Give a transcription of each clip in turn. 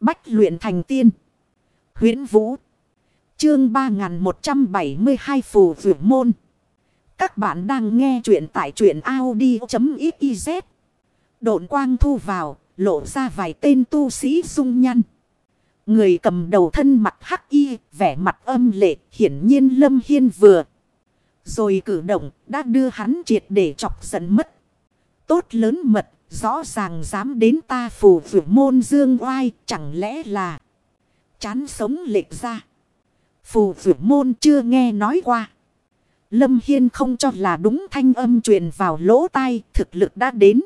Bách luyện thành tiên. huyễn Vũ. Chương 3172 Phù Vượt Môn. Các bạn đang nghe truyện tại truyện Audi.xyz. Độn quang thu vào, lộ ra vài tên tu sĩ dung nhăn. Người cầm đầu thân mặt hắc y, vẻ mặt âm lệ, hiển nhiên Lâm Hiên vừa. Rồi cử động, đã đưa hắn triệt để chọc giận mất. Tốt lớn mật, rõ ràng dám đến ta phù vượt môn dương oai, chẳng lẽ là chán sống lệch ra. Phù vượt môn chưa nghe nói qua. Lâm Hiên không cho là đúng thanh âm truyền vào lỗ tai, thực lực đã đến.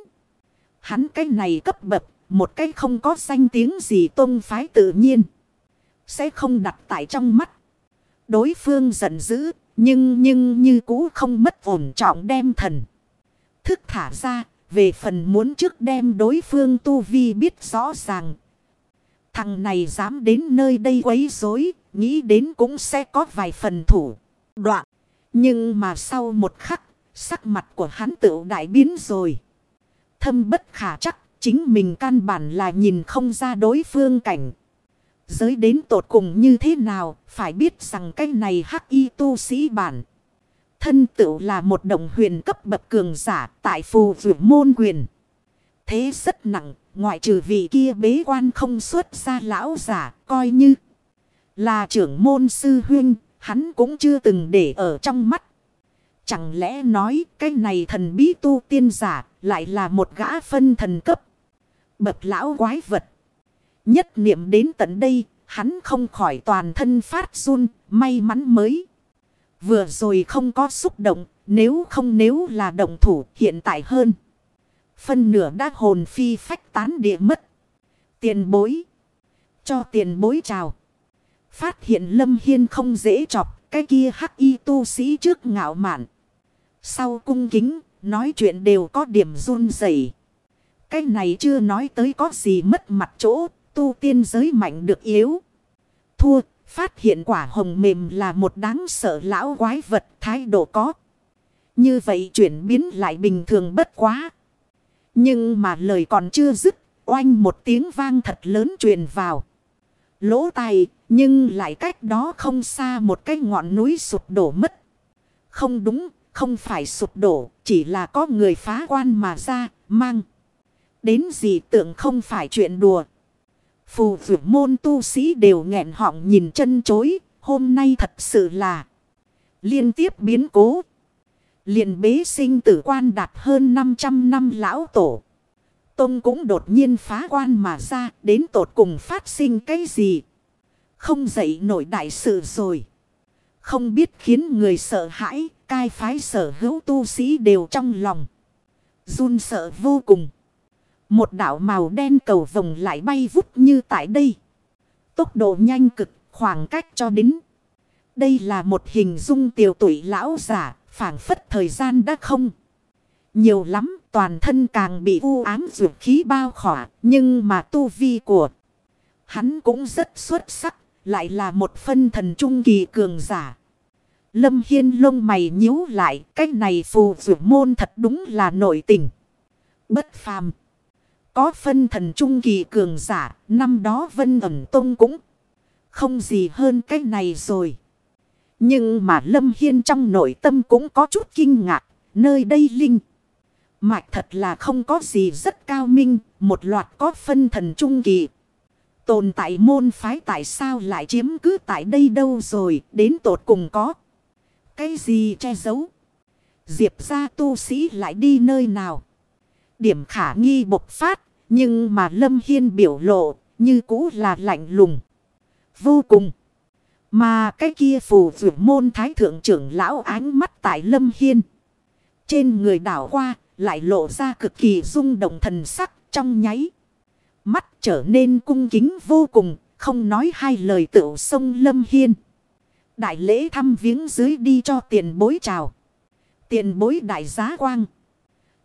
Hắn cái này cấp bậc, một cái không có danh tiếng gì tôn phái tự nhiên. Sẽ không đặt tại trong mắt. Đối phương giận dữ, nhưng nhưng như cũ không mất ổn trọng đem thần. Thức thả ra, về phần muốn trước đem đối phương tu vi biết rõ ràng. Thằng này dám đến nơi đây quấy rối, nghĩ đến cũng sẽ có vài phần thủ đoạn. Nhưng mà sau một khắc, sắc mặt của hắn tự đại biến rồi. Thâm bất khả chắc, chính mình căn bản là nhìn không ra đối phương cảnh. Giới đến tột cùng như thế nào, phải biết rằng cái này hắc y tu sĩ bản. Thân tựu là một đồng huyền cấp bậc cường giả tại phù vượt môn quyền. Thế rất nặng, ngoại trừ vị kia bế quan không xuất ra lão giả, coi như là trưởng môn sư huynh, hắn cũng chưa từng để ở trong mắt. Chẳng lẽ nói cái này thần bí tu tiên giả lại là một gã phân thần cấp. Bậc lão quái vật. Nhất niệm đến tận đây, hắn không khỏi toàn thân phát run, may mắn mới. Vừa rồi không có xúc động, nếu không nếu là động thủ hiện tại hơn. Phân nửa đã hồn phi phách tán địa mất. Tiền bối. Cho tiền bối chào. Phát hiện Lâm Hiên không dễ chọc, cái kia hắc y tu sĩ trước ngạo mạn. Sau cung kính, nói chuyện đều có điểm run rẩy. Cái này chưa nói tới có gì mất mặt chỗ, tu tiên giới mạnh được yếu. Thua, phát hiện quả hồng mềm là một đáng sợ lão quái vật thái độ có. Như vậy chuyển biến lại bình thường bất quá. Nhưng mà lời còn chưa dứt, oanh một tiếng vang thật lớn truyền vào. Lỗ tai, nhưng lại cách đó không xa một cái ngọn núi sụp đổ mất. Không đúng, không phải sụp đổ, chỉ là có người phá quan mà ra, mang. Đến gì tưởng không phải chuyện đùa. Phù vượt môn tu sĩ đều nghẹn họng nhìn chân chối, hôm nay thật sự là liên tiếp biến cố. liền bế sinh tử quan đạt hơn 500 năm lão tổ. Tông cũng đột nhiên phá quan mà ra, đến tột cùng phát sinh cái gì. Không dậy nổi đại sự rồi. Không biết khiến người sợ hãi, cai phái sở hữu tu sĩ đều trong lòng. run sợ vô cùng. Một đảo màu đen cầu vồng lại bay vút như tại đây. Tốc độ nhanh cực, khoảng cách cho đến. Đây là một hình dung tiểu tuổi lão giả, phản phất thời gian đã không. Nhiều lắm, toàn thân càng bị u ám dược khí bao khỏa, nhưng mà tu vi của hắn cũng rất xuất sắc, lại là một phân thần trung kỳ cường giả. Lâm Hiên lông mày nhíu lại, cái này phù dược môn thật đúng là nội tình. Bất phàm. Có phân thần trung kỳ cường giả, năm đó Vân ẩn tông cũng không gì hơn cái này rồi. Nhưng mà Lâm Hiên trong nội tâm cũng có chút kinh ngạc, nơi đây linh. Mạch thật là không có gì rất cao minh, một loạt có phân thần trung kỳ. Tồn tại môn phái tại sao lại chiếm cứ tại đây đâu rồi, đến tột cùng có. Cái gì che giấu? Diệp ra tu sĩ lại đi nơi nào? Điểm khả nghi bộc phát, nhưng mà Lâm Hiên biểu lộ như cũ là lạnh lùng. Vô cùng. Mà cái kia phù vượt môn thái thượng trưởng lão ánh mắt tại Lâm Hiên. Trên người đảo qua lại lộ ra cực kỳ rung động thần sắc trong nháy. Mắt trở nên cung kính vô cùng, không nói hai lời tựu sông Lâm Hiên. Đại lễ thăm viếng dưới đi cho tiền bối chào. Tiền bối đại giá quang.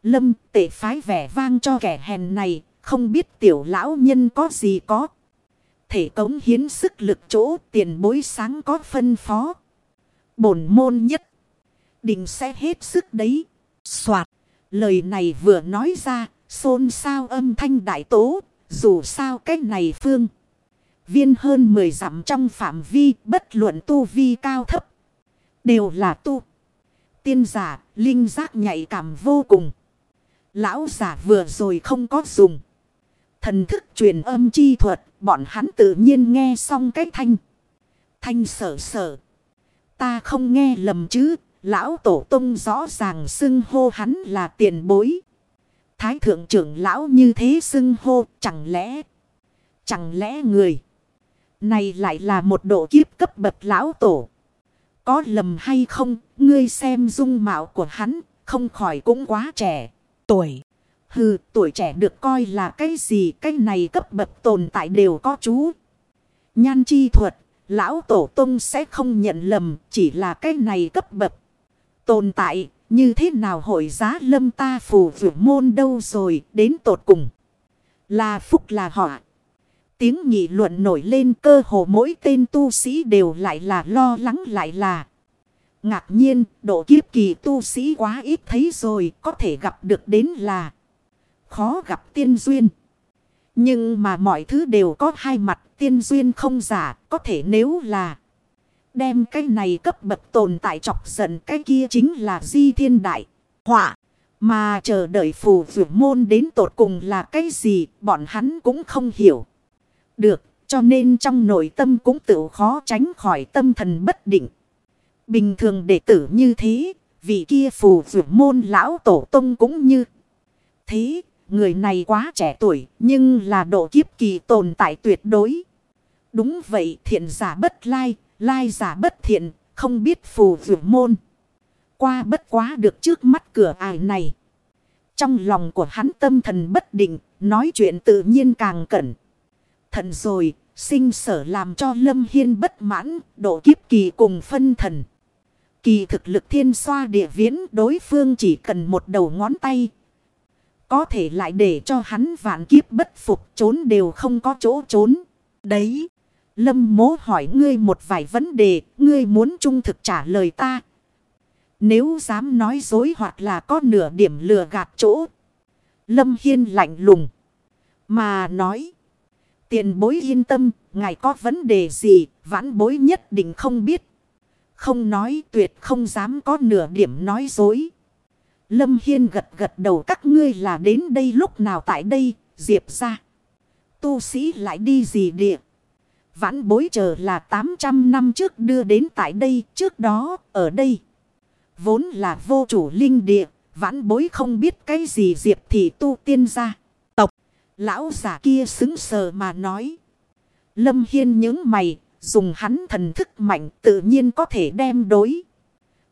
Lâm tệ phái vẻ vang cho kẻ hèn này, không biết tiểu lão nhân có gì có. Thể cống hiến sức lực chỗ tiền bối sáng có phân phó. Bổn môn nhất. Định sẽ hết sức đấy. xoạt Lời này vừa nói ra, xôn xao âm thanh đại tố, dù sao cái này phương. viên hơn 10 dặm trong phạm vi bất luận tu vi cao thấp. Đều là tu. Tiên giả, linh giác nhạy cảm vô cùng. Lão giả vừa rồi không có dùng. Thần thức truyền âm chi thuật, bọn hắn tự nhiên nghe xong cái thanh. Thanh sở sở. Ta không nghe lầm chứ, lão tổ tông rõ ràng xưng hô hắn là tiền bối. Thái thượng trưởng lão như thế xưng hô, chẳng lẽ, chẳng lẽ người này lại là một độ kiếp cấp bậc lão tổ. Có lầm hay không, ngươi xem dung mạo của hắn, không khỏi cũng quá trẻ. Tuổi. Hừ, tuổi trẻ được coi là cái gì, cái này cấp bậc tồn tại đều có chú. Nhan chi thuật, lão tổ tông sẽ không nhận lầm, chỉ là cái này cấp bậc. Tồn tại, như thế nào hội giá lâm ta phù vượt môn đâu rồi, đến tột cùng. Là phúc là họ Tiếng nghị luận nổi lên cơ hồ mỗi tên tu sĩ đều lại là lo lắng lại là. Ngạc nhiên, độ kiếp kỳ tu sĩ quá ít thấy rồi, có thể gặp được đến là khó gặp tiên duyên. Nhưng mà mọi thứ đều có hai mặt tiên duyên không giả, có thể nếu là đem cái này cấp bậc tồn tại chọc giận cái kia chính là di thiên đại, họa. Mà chờ đợi phù vượt môn đến tột cùng là cái gì, bọn hắn cũng không hiểu. Được, cho nên trong nội tâm cũng tự khó tránh khỏi tâm thần bất định. Bình thường đệ tử như thế, vị kia phù vượt môn lão tổ tông cũng như thế. Người này quá trẻ tuổi, nhưng là độ kiếp kỳ tồn tại tuyệt đối. Đúng vậy, thiện giả bất lai, lai giả bất thiện, không biết phù dự môn. Qua bất quá được trước mắt cửa ải này. Trong lòng của hắn tâm thần bất định, nói chuyện tự nhiên càng cẩn. Thận rồi, sinh sở làm cho Lâm Hiên bất mãn, độ kiếp kỳ cùng phân thần. Kỳ thực lực thiên xoa địa viễn đối phương chỉ cần một đầu ngón tay. Có thể lại để cho hắn vạn kiếp bất phục, trốn đều không có chỗ trốn. Đấy. Lâm mố hỏi ngươi một vài vấn đề. Ngươi muốn trung thực trả lời ta. Nếu dám nói dối hoặc là có nửa điểm lừa gạt chỗ. Lâm Hiên lạnh lùng. Mà nói. Tiền bối yên tâm. Ngài có vấn đề gì. Vãn bối nhất định không biết. Không nói tuyệt, không dám có nửa điểm nói dối. Lâm Hiên gật gật đầu các ngươi là đến đây lúc nào tại đây, diệp ra. Tu sĩ lại đi gì địa? Vãn bối chờ là 800 năm trước đưa đến tại đây, trước đó, ở đây. Vốn là vô chủ linh địa, vãn bối không biết cái gì diệp thì tu tiên ra. Tộc, lão giả kia xứng sờ mà nói. Lâm Hiên những mày, Dùng hắn thần thức mạnh tự nhiên có thể đem đối.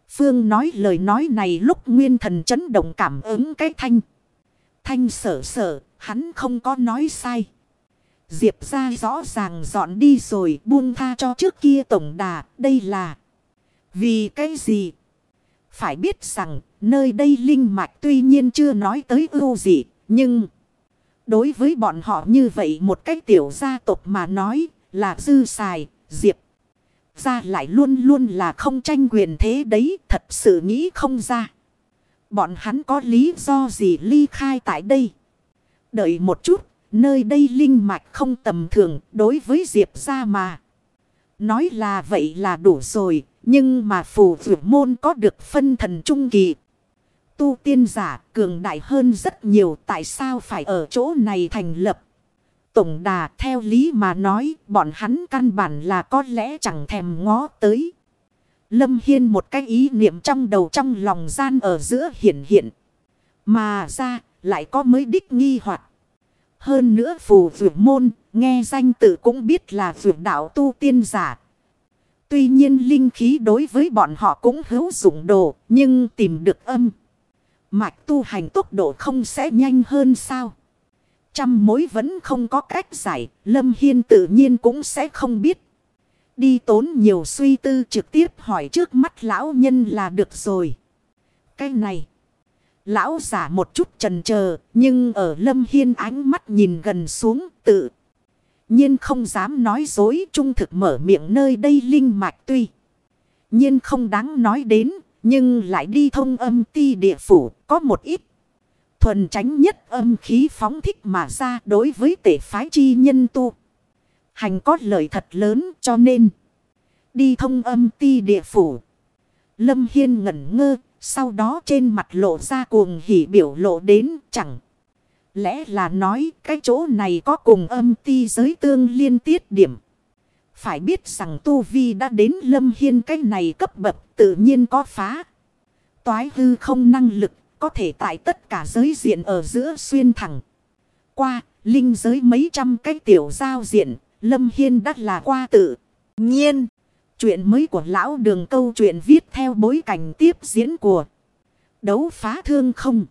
Phương nói lời nói này lúc nguyên thần chấn động cảm ứng cái thanh. Thanh sở sở, hắn không có nói sai. Diệp ra rõ ràng dọn đi rồi buông tha cho trước kia tổng đà, đây là. Vì cái gì? Phải biết rằng, nơi đây linh mạch tuy nhiên chưa nói tới ưu gì, nhưng... Đối với bọn họ như vậy một cách tiểu gia tộc mà nói là dư xài, Diệp. Ra lại luôn luôn là không tranh quyền thế đấy. Thật sự nghĩ không ra. Bọn hắn có lý do gì ly khai tại đây. Đợi một chút. Nơi đây linh mạch không tầm thường, đối với Diệp ra mà. Nói là vậy là đủ rồi. Nhưng mà phù vượt môn có được phân thần trung kỳ. Tu tiên giả cường đại hơn rất nhiều. Tại sao phải ở chỗ này thành lập tổng đà theo lý mà nói, bọn hắn căn bản là có lẽ chẳng thèm ngó tới. Lâm Hiên một cái ý niệm trong đầu trong lòng gian ở giữa hiện hiện. Mà ra, lại có mới đích nghi hoặc Hơn nữa phù vượt môn, nghe danh tự cũng biết là vượt đạo tu tiên giả. Tuy nhiên linh khí đối với bọn họ cũng hữu dụng đồ, nhưng tìm được âm. Mạch tu hành tốc độ không sẽ nhanh hơn sao? Trăm mối vẫn không có cách giải, Lâm Hiên tự nhiên cũng sẽ không biết. Đi tốn nhiều suy tư trực tiếp hỏi trước mắt lão nhân là được rồi. Cái này, lão giả một chút trần chờ nhưng ở Lâm Hiên ánh mắt nhìn gần xuống tự. nhiên không dám nói dối trung thực mở miệng nơi đây linh mạch tuy. nhiên không đáng nói đến, nhưng lại đi thông âm ti địa phủ có một ít thuần tránh nhất âm khí phóng thích mà ra đối với tể phái chi nhân tu. hành có lợi thật lớn cho nên. Đi thông âm ti địa phủ. Lâm Hiên ngẩn ngơ. Sau đó trên mặt lộ ra cuồng hỉ biểu lộ đến chẳng. Lẽ là nói cái chỗ này có cùng âm ti giới tương liên tiết điểm. Phải biết rằng Tu Vi đã đến Lâm Hiên cái này cấp bậc tự nhiên có phá. Toái hư không năng lực có thể tại tất cả giới diện ở giữa xuyên thẳng. Qua, linh giới mấy trăm cái tiểu giao diện, Lâm Hiên đắt là qua tự. Nhiên, chuyện mới của lão đường câu chuyện viết theo bối cảnh tiếp diễn của đấu phá thương không.